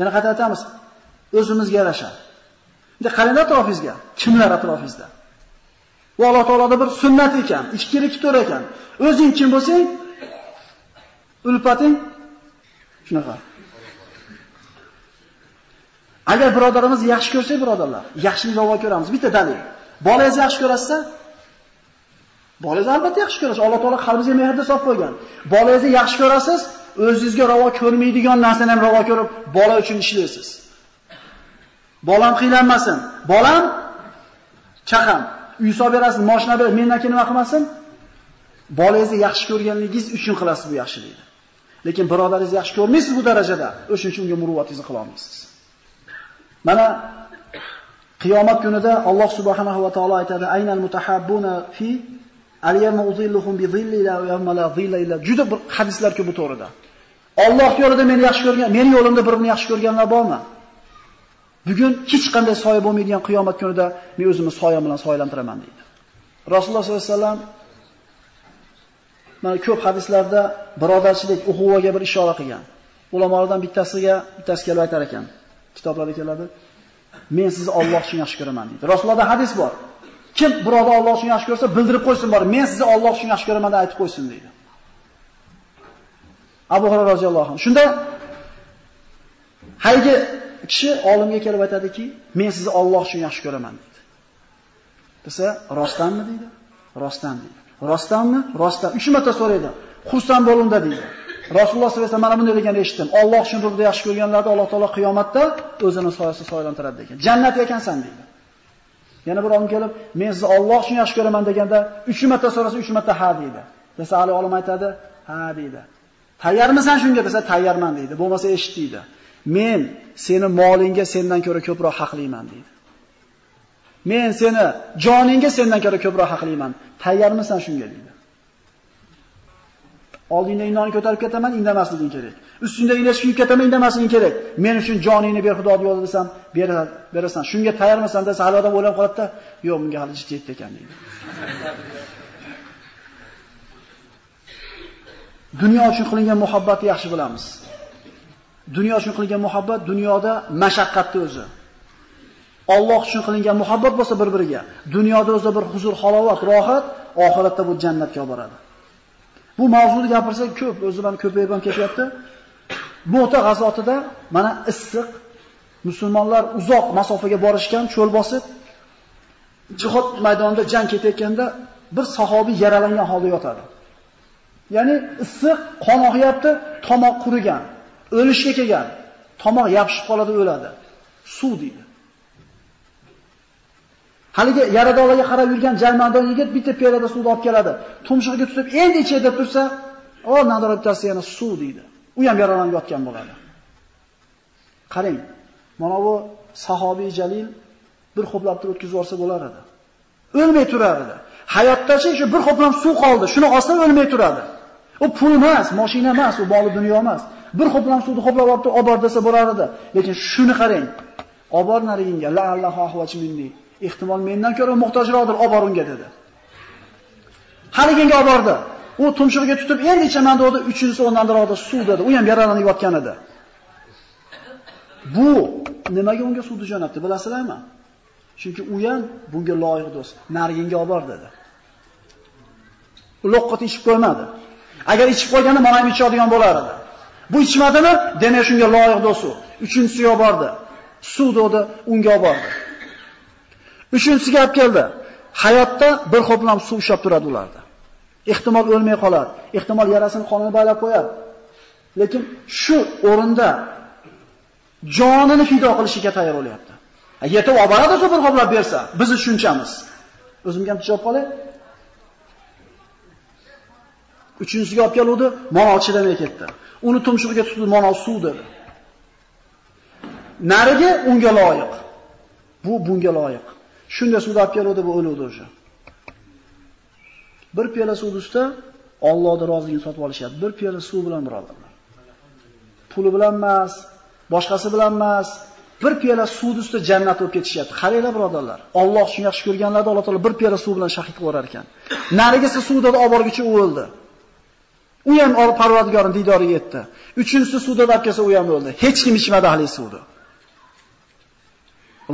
Yana qayta aytamiz, o'zimizga yarasha. Endi qarang atrofingizga, kimlar atrofingizda? Bu Alloh taoloda bir sunnat ekan, ichkilik to'r ekan. O'zing kim bo'lsang, ulfating shunaqa. Agar birodarimiz yaxshi ko'rsak, birodarlar, yaxshilik ravo ko'ramiz. Bitta dalil. Bolangizni yaxshi ko'rasiz Bolangizni albatta yaxshi ko'rasiz. Alloh taolo qalbingizga mehrni solib qo'ygan. Bolangizni yaxshi ko'rasiz, o'zingizga ravo ko'rmaydigan narsani ham ravo ko'rib, bola uchun ishlaysiz. Bolam qiylanmasin. Bolam chaqam. Uy solib berasiz, mashina berasiz, mendan keyin nima qilmasin? Bolangizni yaxshi ko'rganligingiz uchun qilasiz bu yaxshilikni. Lekin birodaringizni yaxshi ko'rmaysiz bu darajada, o'shuning uchun unga muruvvatingizni qila olmaysiz. Mana qiyomat kunida Alloh subhanahu va taolo aytadi: "Aynal mutahabbuna fi al-yawma udhilluhum bi dhilli la yawma la dhilla illa." Juda bir hadislar ko'p bu to'g'rida. Alloh yo'lida meni yaxshi ko'rgan, meni yo'limda birini yaxshi ko'rganlar bormi? Bugun hech qanday soya bo'lmaydigan qiyomat kunida men o'zimni soyam bilan soyalantiraman deydi. Rasululloh sollallohu alayhi vasallam mana ko'p hadislarda birodarchilik, uhuvaga bir ishora qilgan. Ulamolardan bittasiga bittasi kelib aytar ekan. Kitoblarda keladi. Men sizni Alloh uchun yaxshi ko'raman deydi. Rasulullohda hadis bor. Kim birodar Alloh uchun yaxshi ko'rsa, bildirib qo'ysin bor. Men sizni Alloh uchun yaxshi ko'raman deb aytib qo'ysin deydi. Abu Hurayra roziyallohu anhu. Shunda haygi kishi olimga kelib aytadiki, men sizni Alloh uchun yaxshi ko'raman deydi. Desa, rostdanmi deydi? Rostdan deydi. Rostdanmi? Rostdan. 3 marta so'raydi. Xursand bo'lunda deydi. Rasululloh sollallohu alayhi vasallam mana bunday degan eshitdim. Alloh uchun ruhda yaxshi ko'rganlarni Alloh taolo qiyomatda o'zini soyasida soylantiradi degan. Jannat ekansan deydi. Yana bir odam kelib, men sizni Alloh uchun yaxshi ko'raman deganda 3 marta so'rasa 3 marta ha deydi. Desa Ali olim aytadi, ha deydi. Tayyormisan shunga desa tayyorman deydi. Bo'lmasa eshit deydi. Men seni molingga sendan ko'ra ko'proq haqliman deydi. Men seni joningga sendan ko'ra ko'proq haqliman. Tayyormisan shunga deydi. Oldingda inonni ko'tarib ketaman, indamasliging kerak. Ustingda ilash kiyib ketaman, indamasliging kerak. Men uchun joningni ber Xudo yo'lida desam, berasan. Shunga tayyormisan desa, hali odam o'ylab qoladi-da, yo'q, bunga hali jiddiy yetdi ekan deydi. Dunyo uchun qilingan muhabbatni yaxshi bilamiz. Dunyo uchun qilingan muhabbat dunyoda mashaqqatni o'zi. Alloh uchun qilingan muhabbat bo'lsa bir-biriga, dunyoda o'zi bir huzur, halovat, rohat, oxiratda bu jannatga olib boradi. Bu mavzuni gapirsak ko'p, o'zi ham ko'payib ham ketyapti. Mo'ta g'azotida mana issiq musulmonlar uzoq masofaga borishgan, cho'l bosib jihod maydonida jang ketayotganda bir sahobiy yaralangan holda yotadi. Ya'ni issiq, qon oqyapti, tomoq qurigan, o'lishga kelgan. Tomoq yopishib qoladi, o'ladi. Suv deydi. Haligi yaradorlarga qarab yurgan jarmandon yigit bitta piyolada suvni olib keladi. Tumshug'iga tutib, endi ichida tursa, "O, nador bittasi yana suv" deydi. U ham yaralanib yotgan bo'ladi. Qarang, mana bu sahobiy jalil bir xo'plab turib o'tkazib yuborsa bo'lar edi. O'lmay turar edi. Hayotdachi shu bir xo'plam suv qoldi, shuni olsa o'lmay turadi. U pul emas, mashina emas, u bog'li dunyo emas. Bir xo'plam suvni xo'plab olib olib bor desa bo'lar edi. Lekin shuni qarang. Olib bor nariginga, la allohu ahvachi minni. Ehtimol mendan ko'ra muhtojroqdir, olib bor unga dedi. Haliginga olib bordi. U tumshug'iga tutib, endi ichaman dedi, uchinchisi o'rndan roqda suv dedi. U ham yaralanib yotgan edi. Bu nimaga unga suvni jo'natdi, bilasizlarmi? Chunki u ham bunga loyiq do'st. Nariginga olib bor dedi. U loqqat qo'ymadi. Agar ichib qo'yganda mana ham ichadigan bo'lar edi. Bu ichmadimi? Demak shunga loyiq do'su. Uchinchisi yo bordi. Suv dedi, unga olib bordi. Uchinchisiga olib keldi. Hayotda bir xo'plam suv ushlab turadi ularda. Ehtimol o'lmay qolar, ehtimol yarasini qonini baylab qo'yar. Lekin shu o'rinda jonini fido qilishiga tayyor bo'lyapti. Yetib oboradi bir xo'plab bersa, biz tushunchamiz. O'zimga ham tushib qolay. Uchinchisiga olib keluvdi, monol chidamay ketdi. Uni tumshug'iga tutdi, monol suv dedi. Narigi unga loyiq. Bu bunga loyiq. Shunda suvni olib keluvdi, bu o'luvdi o'sha. Bir piyola suv ustida Allohning roziligini sotib olishadi. Bir piyola suv bilan birodarlar. Puli bilan emas, boshqasi bilan emas, bir piyola suv ustida jannat bo'lib ketishyapti. Qaranglar birodarlar. Alloh shuni yaxshi ko'rganlarda Alloh taolo bir piyola suv bilan shahid qilar ekan. Narigisi suvda olib borguncha o'ldi. U ham Parvardigorning diydoriga yetdi. Uchinchisi suvda dab kelsa u ham o'ldi. Hech kim ichmadi ahli suvni.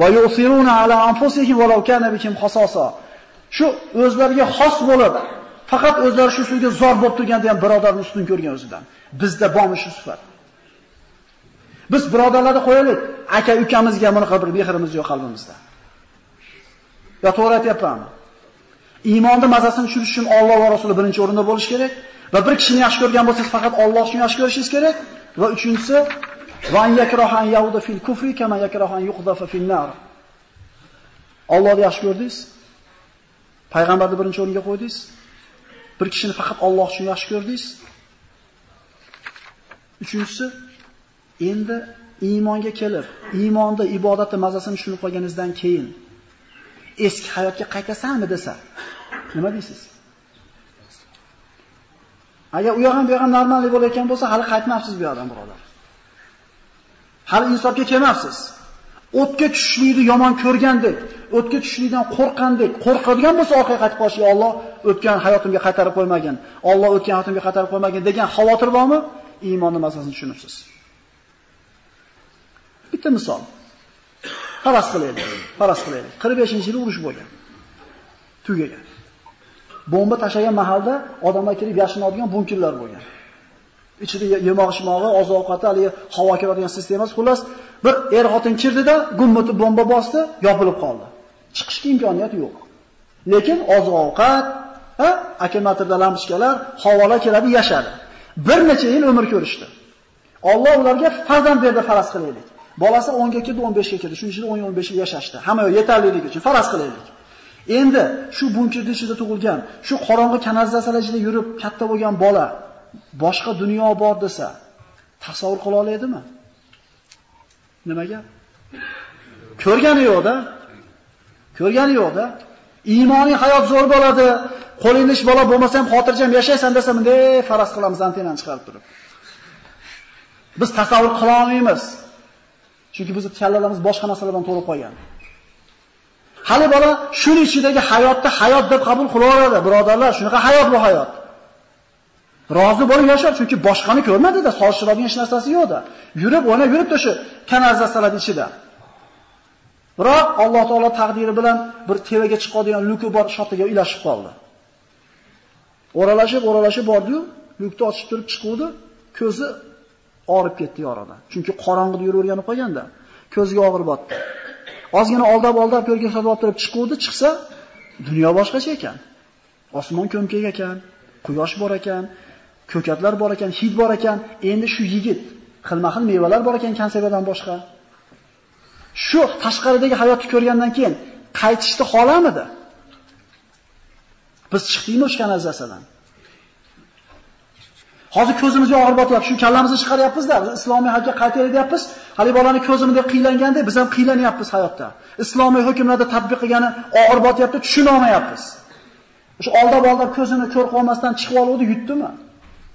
Va yusiruna ala anfusihim walau kana bikum khasasa. Shu o'zlariga xos bo'lib, faqat o'zlari shu suvga zor bo'lib turganda ham birodarni ustun ko'rgan o'zidan. Bizda bormi shu sifat? Biz birodarlarni qo'yaylik, aka ukamizga bunaqa bir mehrimiz yo'q qalbimizda. Yo to'g'ri aytyapmanmi? Iymonni mazasini tushirish uchun Alloh va Rasuli birinchi o'rinda bo'lish kerak va bir kishini yaxshi ko'rgan bo'lsangiz faqat Alloh uchun yaxshi ko'rishingiz kerak va uchinchisi va yakrahan yahuda fil kufri kama yakrahan yuqdafa fil nar. Allohni yaxshi ko'rdingiz? Payg'ambarni birinchi o'ringa qo'ydingiz? Bir kishini faqat Alloh uchun yaxshi ko'rdingiz? Uchinchisi endi iymonga kelib, iymonda ibodatni mazasini tushunib qolganingizdan keyin eski hayotga qaytasanmi desa, nima deysiz? Agar u yoq ham bu yoq ham normallik bo'layotgan bo'lsa, hali qaytmabsiz bu yoqdan, birodar. Hali insofga kelmabsiz. O'tga tushishlikni yomon ko'rgandek, o'tga tushishlikdan qo'rqqandek, qo'rqadigan bo'lsa orqaga qaytib qolish, Alloh o'tgan hayotimga qaytarib qo'ymagin, Alloh o'tgan hayotimga qaytarib qo'ymagin degan xavotir bormi? Iymonni masalasini tushunibsiz. Bitta misol. Faras qilaylik. Faras qilaylik. 45-yili urush bo'lgan. Tugagan. Bomba tashlagan mahalda odamlar kelib yashinadigan bunkerlar bo'lgan. Ichida yemoq-ishmog'i, oziq-ovqati, hali havo kiradigan sistemasi, xullas bir er-xotin kirdida gummati bomba bosdi, yopilib qoldi. Chiqishga imkoniyat yo'q. Lekin oziq-ovqat, ha, akkumulyatorda lampochkalar, havolar keladi, yashadi. Bir necha yil umr ko'rishdi. Alloh ularga farzand berdi faras qilaylik. Bolasi 10 ga kirdi, 15 ga kirdi. Shuning ichida 10-15 yil yashashdi. Hamma yetarliligi uchun faraz qilaylik. Endi shu bunkerda ichida tug'ilgan, shu qorong'i kanalizatsiyalar ichida yurib katta bo'lgan bola boshqa dunyo bor desa, tasavvur qila oladimi? Nimaga? Ko'rgani yo'q-da. Ko'rgani yo'q-da. Iymoniy hayot zo'r bo'ladi. Qo'lingni ish bola bo'lmasa ham xotirjam yashaysan desa, bunday faraz qilamiz antenani chiqarib turib. Biz tasavvur qila olmaymiz. Chunki bizning kallalarimiz boshqa narsalardan to'lib qolgan. Hali bola shuning ichidagi hayotni hayot deb qabul qilaveradi, birodarlar, shunaqa hayot bu hayot. Rozi bo'lib yashar, chunki boshqani ko'rmadi-da, solishtiradigan hech narsasi yo'q-da. Yurib, o'ynab yuribdi shu kanalizatsiyalar ichida. Biroq Alloh taolo taqdiri bilan bir tevaga chiqadigan luki bor shotiga ilashib qoldi. O'ralashib, o'ralashib bordi-yu, lukni ochib turib chiquvdi, ko'zi og'rib ketdi yorada. Chunki qorong'ida yuraverganib qolganda, ko'ziga og'ir botdi. Ozgina oldab-oldab ko'rga sotib turib chiquvdi, chiqsa, dunyo boshqacha ekan. Osmon ko'mkak ekan, quyosh bor ekan, ko'katlar bor ekan, hid bor ekan. Endi shu yigit xilma-xil mevalar bor ekan konservadan boshqa. Shu tashqaridagi hayotni ko'rgandan keyin qaytishni xolamidi? Biz chiqdikmi o'sha kanalizatsiyadan? Hozir ko'zimizga og'ir botyapti, shu kallamizni chiqaryapmiz-da, islomiy hayotga qaytaylik deyapmiz. Hali bolani ko'zimizda qiylanganda biz ham qiylanyapmiz hayotda. Islomiy hukmlarni tatbiq qilgani og'ir botyapti, tushuna olmayapmiz. O'sha oldab-oldab ko'zini ko'r qolmasdan chiqib oluvdi, yutdimi?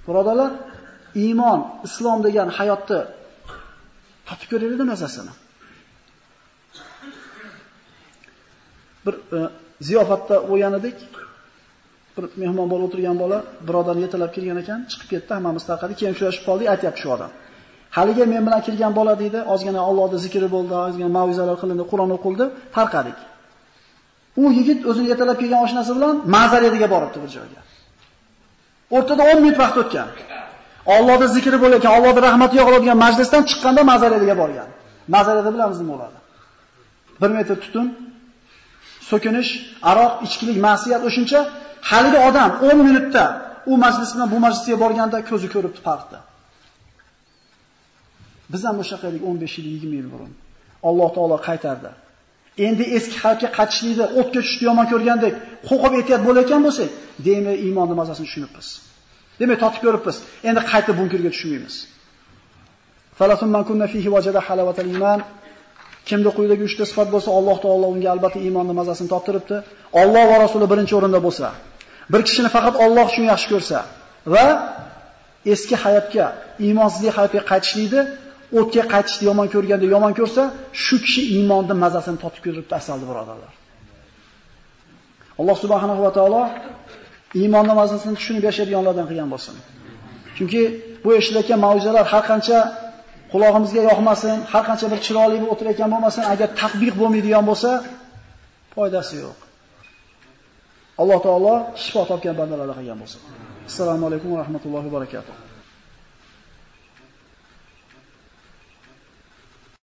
Birodalar, iymon, islom degan hayotni tatib ko'raylik mazasini. Bir e, ziyofatda o'ygan. Bir mehmon bo'lib o'tirgan bola birodarni yetalab kelgan ekan, chiqib ketdi, hammamiz tarqadik, keyin uchrashib qoldik, aytyapti shu odam. Haliga men bilan kelgan bola deydi, ozgina Allohning zikri bo'ldi, ozgina mav'izalar qilindi, Qur'on o'qildi, tarqadik. U yigit o'zini yetalab kelgan oshnasi bilan Mazariyadiga boribdi bir joyga. O'rtada 10 minut vaqt o'tgan. Allohning zikri bo'layotgan, Allohning rahmati yog'iladigan majlisdan chiqqanda Mazariyadiga borgan. Mazariyada bilamiz nima bo'ladi. 1 metr tutun, so'kinish, aroq, ichkilik, ma'siyat o'shuncha haligi odam 10 minutda u majlis bilan bu majlisga borganda ko'zi ko'ribdi farqni. Biz ham o'sha qaylik 15 yil, 20 yil burun. Alloh taolo qaytardi. Endi eski xalqqa qaytishlikni o'tga tushdi yomon ko'rgandek, qo'qib ehtiyot bo'layotgan bo'lsak, demak iymonning mazasini tushunibmiz. Demak totib ko'ribmiz. Endi qayta bunkerga tushmaymiz. Falasun man kunna fihi wajada halawatal iman. Kimda quyidagi 3 ta sifat bo'lsa, Alloh taolo unga albatta iymonning mazasini toptiribdi. Alloh va Rasuli birinchi o'rinda bo'lsa, bir kishini faqat Alloh uchun yaxshi ko'rsa va eski hayotga, iymonsizlik hayotiga qaytishlikni o'tga qaytishni yomon ko'rganda yomon ko'rsa, shu kishi iymonning mazasini totib ko'ribdi asaldi birodarlar. Alloh subhanahu va taolo iymon mazasini tushunib yashaydiganlardan qilgan bo'lsin. Chunki bu eshitilayotgan mavzular har qancha qulog'imizga yoqmasin, har qancha bir chiroyli bo'lib o'tirayotgan bo'lmasin, agar tatbiq bo'lmaydigan bo'lsa, foydasi yo'q. Alloh taolo shifo topgan bandalarga qilgan bo'lsin. Assalomu alaykum va rahmatullohi va barakatuh.